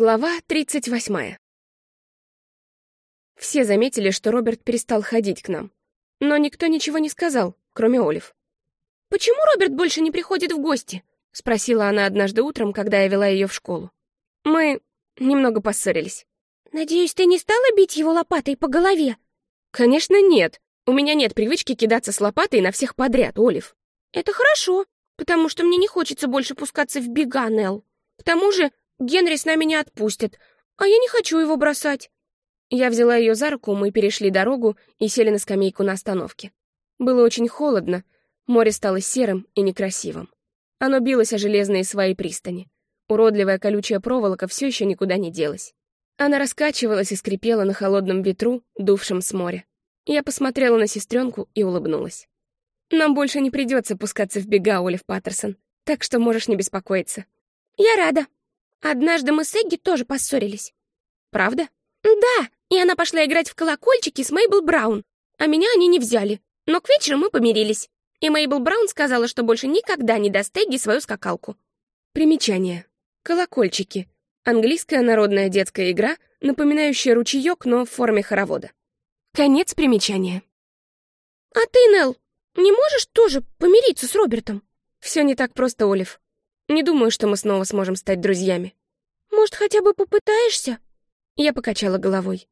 Глава 38. Все заметили, что Роберт перестал ходить к нам. Но никто ничего не сказал, кроме Олив. «Почему Роберт больше не приходит в гости?» — спросила она однажды утром, когда я вела ее в школу. Мы немного поссорились. «Надеюсь, ты не стала бить его лопатой по голове?» «Конечно нет. У меня нет привычки кидаться с лопатой на всех подряд, Олив». «Это хорошо, потому что мне не хочется больше пускаться в бега, Нелл. К тому же Генри с нами не отпустит, а я не хочу его бросать». Я взяла ее за руку, мы перешли дорогу и сели на скамейку на остановке. Было очень холодно, море стало серым и некрасивым. Оно билось о железные свои пристани. Уродливая колючая проволока все еще никуда не делась. Она раскачивалась и скрипела на холодном ветру, дувшем с моря. Я посмотрела на сестренку и улыбнулась. «Нам больше не придется пускаться в бега, Олив Паттерсон, так что можешь не беспокоиться». «Я рада. Однажды мы с Эгги тоже поссорились». «Правда?» «Да, и она пошла играть в колокольчики с Мейбл Браун, а меня они не взяли. Но к вечеру мы помирились, и Мейбл Браун сказала, что больше никогда не даст Эгги свою скакалку». Примечание. Колокольчики. Английская народная детская игра, напоминающая ручеек, но в форме хоровода. Конец примечания. «А ты, Нелл, не можешь тоже помириться с Робертом?» Все не так просто, Олив. Не думаю, что мы снова сможем стать друзьями. Может, хотя бы попытаешься?» Я покачала головой.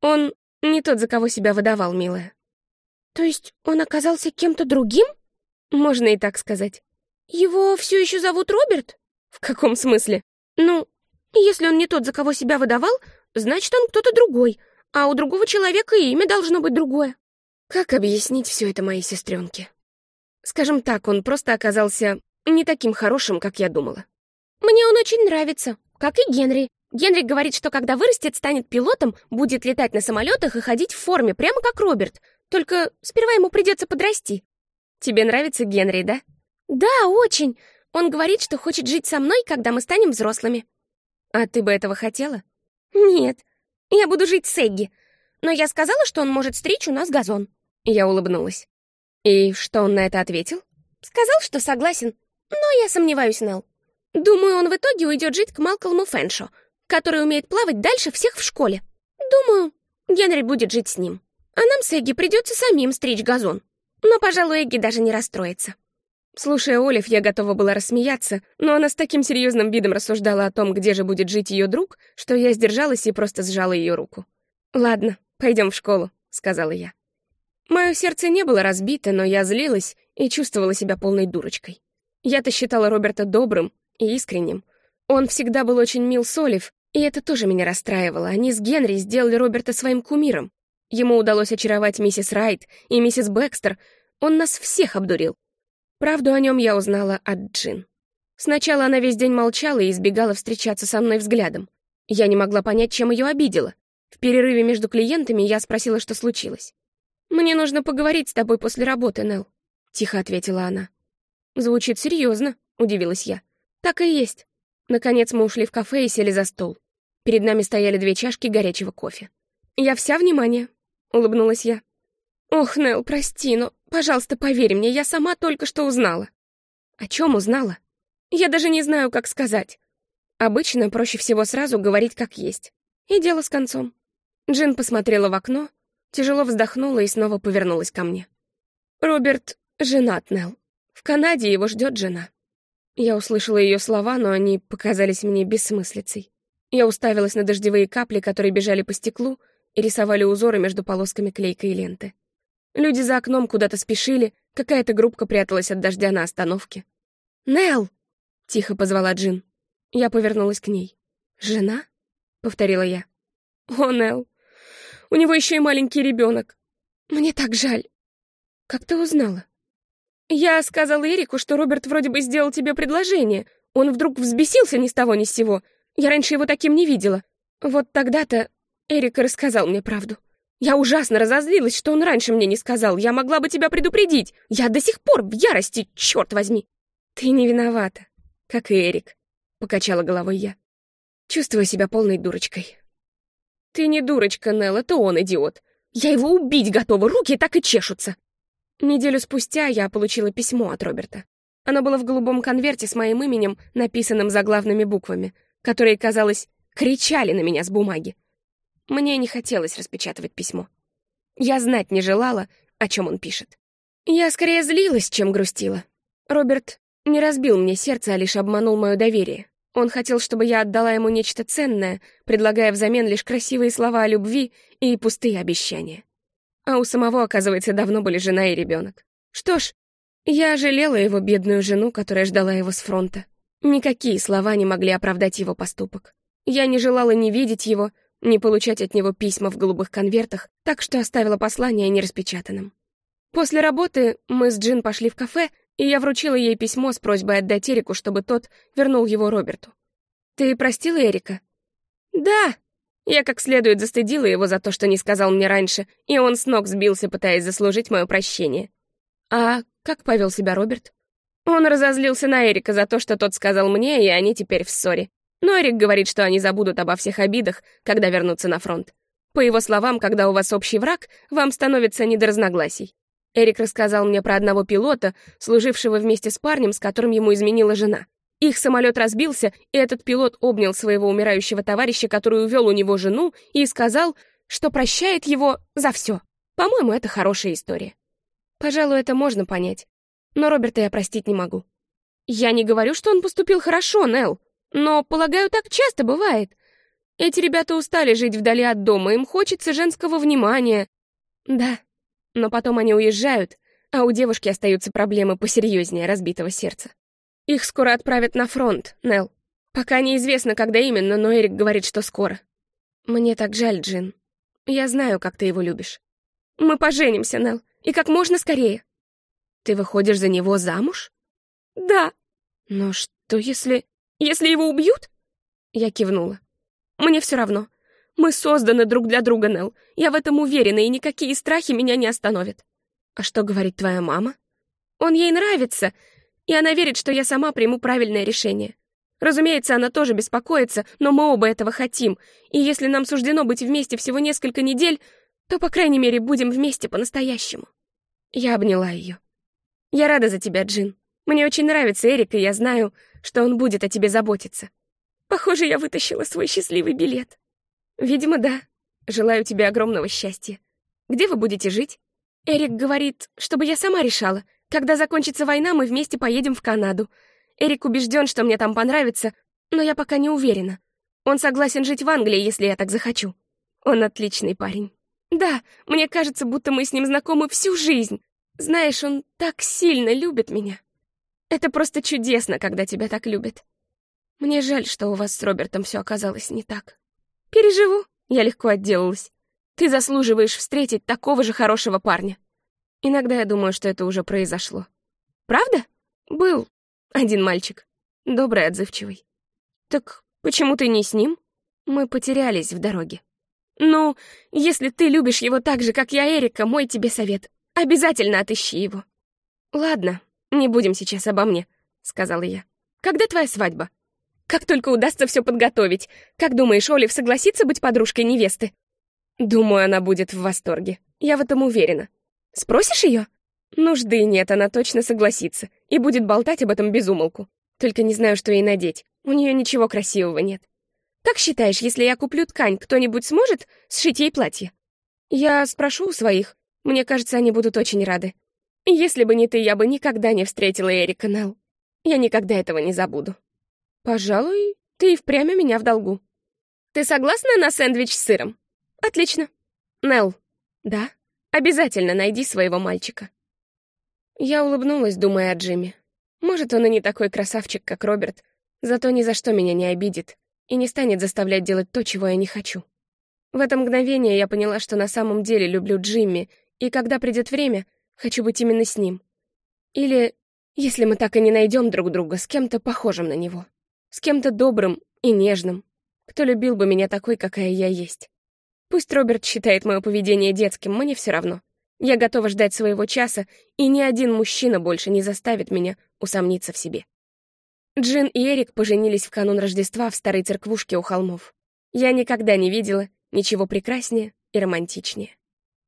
Он не тот, за кого себя выдавал, милая. То есть он оказался кем-то другим? Можно и так сказать. Его все еще зовут Роберт? В каком смысле? Ну, если он не тот, за кого себя выдавал, значит, он кто-то другой, а у другого человека имя должно быть другое. Как объяснить все это моей сестренке? Скажем так, он просто оказался не таким хорошим, как я думала. Мне он очень нравится, как и Генри. Генри говорит, что когда вырастет, станет пилотом, будет летать на самолетах и ходить в форме, прямо как Роберт. Только сперва ему придется подрасти. Тебе нравится Генри, да? Да, очень. Он говорит, что хочет жить со мной, когда мы станем взрослыми. А ты бы этого хотела? Нет, я буду жить с Эгги. Но я сказала, что он может стричь у нас газон. Я улыбнулась. И что он на это ответил? Сказал, что согласен. Но я сомневаюсь, Нелл. Думаю, он в итоге уйдет жить к Малкольму Фэншо, который умеет плавать дальше всех в школе. Думаю, Генри будет жить с ним. А нам с Эгги придется самим стричь газон. Но, пожалуй, Эгги даже не расстроится. Слушая Олив, я готова была рассмеяться, но она с таким серьезным видом рассуждала о том, где же будет жить ее друг, что я сдержалась и просто сжала ее руку. «Ладно, пойдем в школу», — сказала я. Мое сердце не было разбито, но я злилась и чувствовала себя полной дурочкой. Я-то считала Роберта добрым и искренним. Он всегда был очень мил с Олив, и это тоже меня расстраивало. Они с Генри сделали Роберта своим кумиром. Ему удалось очаровать миссис Райт и миссис Бэкстер. Он нас всех обдурил. Правду о нем я узнала от Джин. Сначала она весь день молчала и избегала встречаться со мной взглядом. Я не могла понять, чем ее обидела. В перерыве между клиентами я спросила, что случилось. «Мне нужно поговорить с тобой после работы, Нелл», — тихо ответила она. «Звучит серьезно», — удивилась я. «Так и есть». Наконец мы ушли в кафе и сели за стол. Перед нами стояли две чашки горячего кофе. «Я вся внимание», — улыбнулась я. «Ох, Нелл, прости, но, пожалуйста, поверь мне, я сама только что узнала». «О чем узнала?» «Я даже не знаю, как сказать. Обычно проще всего сразу говорить как есть. И дело с концом». Джин посмотрела в окно, тяжело вздохнула и снова повернулась ко мне. «Роберт женат, Нелл. В Канаде его ждет жена». Я услышала ее слова, но они показались мне бессмыслицей. Я уставилась на дождевые капли, которые бежали по стеклу и рисовали узоры между полосками клейкой ленты. Люди за окном куда-то спешили, какая-то группка пряталась от дождя на остановке. «Нелл!» — тихо позвала Джин. Я повернулась к ней. «Жена?» — повторила я. «О, Нелл, у него еще и маленький ребенок. Мне так жаль. Как ты узнала?» «Я сказала Эрику, что Роберт вроде бы сделал тебе предложение. Он вдруг взбесился ни с того ни с сего. Я раньше его таким не видела. Вот тогда-то Эрик рассказал мне правду. Я ужасно разозлилась, что он раньше мне не сказал. Я могла бы тебя предупредить. Я до сих пор в ярости, черт возьми!» «Ты не виновата, как и Эрик», — покачала головой я. Чувствую себя полной дурочкой. «Ты не дурочка, Нелл, это он идиот. Я его убить готова, руки так и чешутся!» Неделю спустя я получила письмо от Роберта. Оно было в голубом конверте с моим именем, написанным заглавными буквами, которые, казалось, кричали на меня с бумаги. Мне не хотелось распечатывать письмо. Я знать не желала, о чем он пишет. Я скорее злилась, чем грустила. Роберт не разбил мне сердце, а лишь обманул мое доверие. Он хотел, чтобы я отдала ему нечто ценное, предлагая взамен лишь красивые слова о любви и пустые обещания. А у самого, оказывается, давно были жена и ребенок. Что ж, я жалела его бедную жену, которая ждала его с фронта. Никакие слова не могли оправдать его поступок. Я не желала ни видеть его, ни получать от него письма в голубых конвертах, так что оставила послание нераспечатанным. После работы мы с Джин пошли в кафе, и я вручила ей письмо с просьбой отдать Эрику, чтобы тот вернул его Роберту. «Ты простила Эрика?» «Да!» Я как следует застыдила его за то, что не сказал мне раньше, и он с ног сбился, пытаясь заслужить мое прощение. А как повел себя Роберт? Он разозлился на Эрика за то, что тот сказал мне, и они теперь в ссоре. Но Эрик говорит, что они забудут обо всех обидах, когда вернутся на фронт. По его словам, когда у вас общий враг, вам становится не до разногласий. Эрик рассказал мне про одного пилота, служившего вместе с парнем, с которым ему изменила жена. Их самолет разбился, и этот пилот обнял своего умирающего товарища, который увел у него жену, и сказал, что прощает его за все. По-моему, это хорошая история. Пожалуй, это можно понять. Но Роберта я простить не могу. Я не говорю, что он поступил хорошо, Нелл, но, полагаю, так часто бывает. Эти ребята устали жить вдали от дома, им хочется женского внимания. Да, но потом они уезжают, а у девушки остаются проблемы посерьезнее разбитого сердца. Их скоро отправят на фронт, Нел. Пока неизвестно, когда именно, но Эрик говорит, что скоро. Мне так жаль, Джин. Я знаю, как ты его любишь. Мы поженимся, Нел, и как можно скорее. Ты выходишь за него замуж? Да. Но что если... Если его убьют? Я кивнула. Мне все равно. Мы созданы друг для друга, Нел. Я в этом уверена, и никакие страхи меня не остановят. А что говорит твоя мама? Он ей нравится, и она верит, что я сама приму правильное решение. Разумеется, она тоже беспокоится, но мы оба этого хотим, и если нам суждено быть вместе всего несколько недель, то, по крайней мере, будем вместе по-настоящему. Я обняла ее. Я рада за тебя, Джин. Мне очень нравится Эрик, и я знаю, что он будет о тебе заботиться. Похоже, я вытащила свой счастливый билет. «Видимо, да. Желаю тебе огромного счастья. Где вы будете жить?» Эрик говорит, чтобы я сама решала. Когда закончится война, мы вместе поедем в Канаду. Эрик убежден, что мне там понравится, но я пока не уверена. Он согласен жить в Англии, если я так захочу. Он отличный парень. Да, мне кажется, будто мы с ним знакомы всю жизнь. Знаешь, он так сильно любит меня. Это просто чудесно, когда тебя так любят. Мне жаль, что у вас с Робертом все оказалось не так. «Переживу», — я легко отделалась. «Ты заслуживаешь встретить такого же хорошего парня». Иногда я думаю, что это уже произошло. «Правда?» «Был один мальчик. Добрый, отзывчивый». «Так почему ты не с ним?» «Мы потерялись в дороге». «Ну, если ты любишь его так же, как я Эрика, мой тебе совет. Обязательно отыщи его». «Ладно, не будем сейчас обо мне», — сказала я. «Когда твоя свадьба?» Как только удастся все подготовить. Как думаешь, Олив согласится быть подружкой невесты? Думаю, она будет в восторге. Я в этом уверена. Спросишь ее? Нужды нет, она точно согласится. И будет болтать об этом без умолку. Только не знаю, что ей надеть. У нее ничего красивого нет. Как считаешь, если я куплю ткань, кто-нибудь сможет сшить ей платье? Я спрошу у своих. Мне кажется, они будут очень рады. Если бы не ты, я бы никогда не встретила Эрика Нелл. Я никогда этого не забуду. «Пожалуй, ты и впрямь меня в долгу. Ты согласна на сэндвич с сыром? Отлично. Нелл, да, обязательно найди своего мальчика». Я улыбнулась, думая о Джимми. Может, он и не такой красавчик, как Роберт, зато ни за что меня не обидит и не станет заставлять делать то, чего я не хочу. В это мгновение я поняла, что на самом деле люблю Джимми, и когда придет время, хочу быть именно с ним. Или, если мы так и не найдем друг друга, с кем-то похожим на него. С кем-то добрым и нежным, кто любил бы меня такой, какая я есть. Пусть Роберт считает мое поведение детским, мне все равно. Я готова ждать своего часа, и ни один мужчина больше не заставит меня усомниться в себе. Джин и Эрик поженились в канун Рождества в старой церквушке у холмов. Я никогда не видела ничего прекраснее и романтичнее.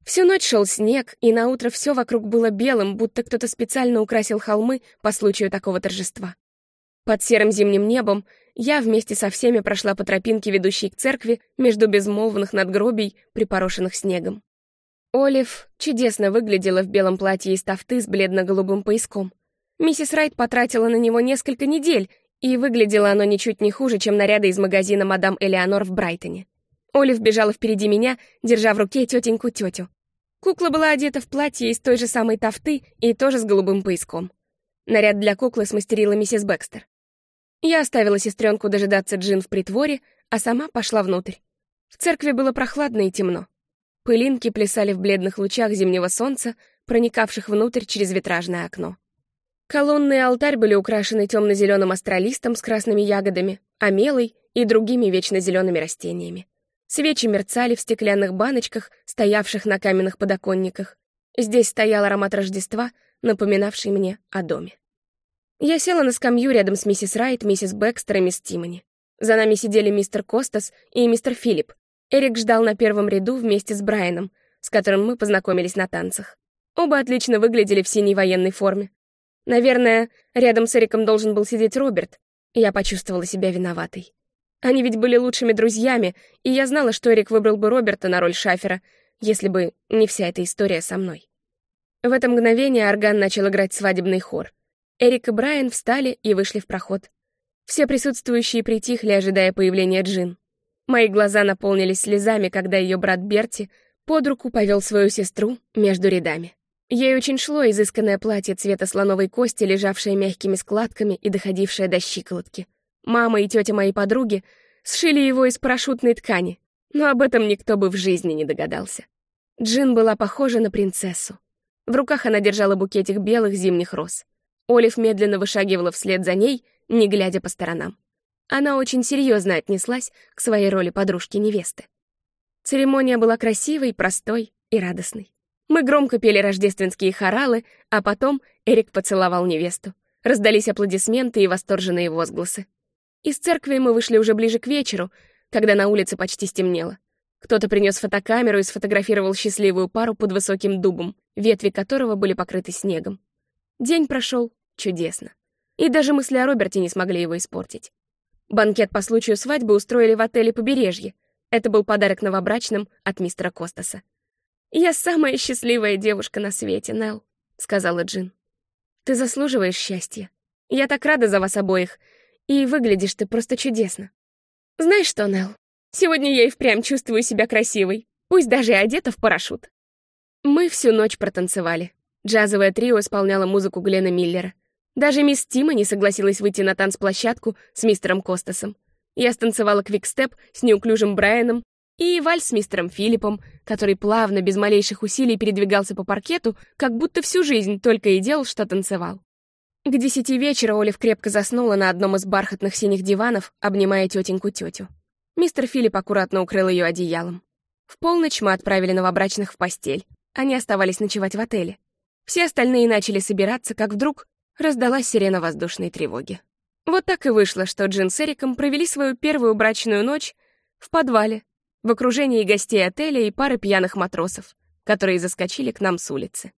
Всю ночь шел снег, и на утро все вокруг было белым, будто кто-то специально украсил холмы по случаю такого торжества. Под серым зимним небом я вместе со всеми прошла по тропинке, ведущей к церкви, между безмолвных надгробий, припорошенных снегом. Олив чудесно выглядела в белом платье из тафты с бледно-голубым пояском. Миссис Райт потратила на него несколько недель, и выглядело оно ничуть не хуже, чем наряды из магазина «Мадам Элеонор» в Брайтоне. Олив бежала впереди меня, держа в руке тетеньку-тетю. Кукла была одета в платье из той же самой тафты и тоже с голубым пояском. Наряд для куклы смастерила миссис Бэкстер. Я оставила сестренку дожидаться Джин в притворе, а сама пошла внутрь. В церкви было прохладно и темно. Пылинки плясали в бледных лучах зимнего солнца, проникавших внутрь через витражное окно. Колонны и алтарь были украшены темно-зеленым астролистом с красными ягодами, амелой и другими вечно зелеными растениями. Свечи мерцали в стеклянных баночках, стоявших на каменных подоконниках. Здесь стоял аромат Рождества, напоминавший мне о доме. Я села на скамью рядом с миссис Райт, миссис Бэкстер и мисс Тимони. За нами сидели мистер Костас и мистер Филипп. Эрик ждал на первом ряду вместе с Брайаном, с которым мы познакомились на танцах. Оба отлично выглядели в синей военной форме. Наверное, рядом с Эриком должен был сидеть Роберт, я почувствовала себя виноватой. Они ведь были лучшими друзьями, и я знала, что Эрик выбрал бы Роберта на роль Шафера, если бы не вся эта история со мной. В это мгновение орган начал играть свадебный хор — Эрик и Брайан встали и вышли в проход. Все присутствующие притихли, ожидая появления Джин. Мои глаза наполнились слезами, когда ее брат Берти под руку повел свою сестру между рядами. Ей очень шло изысканное платье цвета слоновой кости, лежавшее мягкими складками и доходившее до щиколотки. Мама и тетя моей подруги сшили его из парашютной ткани, но об этом никто бы в жизни не догадался. Джин была похожа на принцессу. В руках она держала букетик белых зимних роз. Олив медленно вышагивала вслед за ней, не глядя по сторонам. Она очень серьезно отнеслась к своей роли подружки-невесты. Церемония была красивой, простой и радостной. Мы громко пели рождественские хоралы, а потом Эрик поцеловал невесту. Раздались аплодисменты и восторженные возгласы. Из церкви мы вышли уже ближе к вечеру, когда на улице почти стемнело. Кто-то принес фотокамеру и сфотографировал счастливую пару под высоким дубом, ветви которого были покрыты снегом. День прошел чудесно. И даже мысли о Роберте не смогли его испортить. Банкет по случаю свадьбы устроили в отеле «Побережье». Это был подарок новобрачным от мистера Костаса. «Я самая счастливая девушка на свете, Нелл», — сказала Джин. «Ты заслуживаешь счастья. Я так рада за вас обоих, и выглядишь ты просто чудесно. Знаешь что, Нелл, сегодня я и впрямь чувствую себя красивой, пусть даже и одета в парашют». Мы всю ночь протанцевали. Джазовое трио исполняло музыку Глена Миллера. Даже мисс Тима не согласилась выйти на танцплощадку с мистером Костасом. Я станцевала квикстеп с неуклюжим Брайаном и вальс с мистером Филиппом, который плавно, без малейших усилий передвигался по паркету, как будто всю жизнь только и делал, что танцевал. К десяти вечера Олив крепко заснула на одном из бархатных синих диванов, обнимая тетеньку-тетю. Мистер Филипп аккуратно укрыл ее одеялом. В полночь мы отправили новобрачных в постель. Они оставались ночевать в отеле. Все остальные начали собираться, как вдруг раздалась сирена воздушной тревоги. Вот так и вышло, что Джин с Эриком провели свою первую брачную ночь в подвале, в окружении гостей отеля и пары пьяных матросов, которые заскочили к нам с улицы.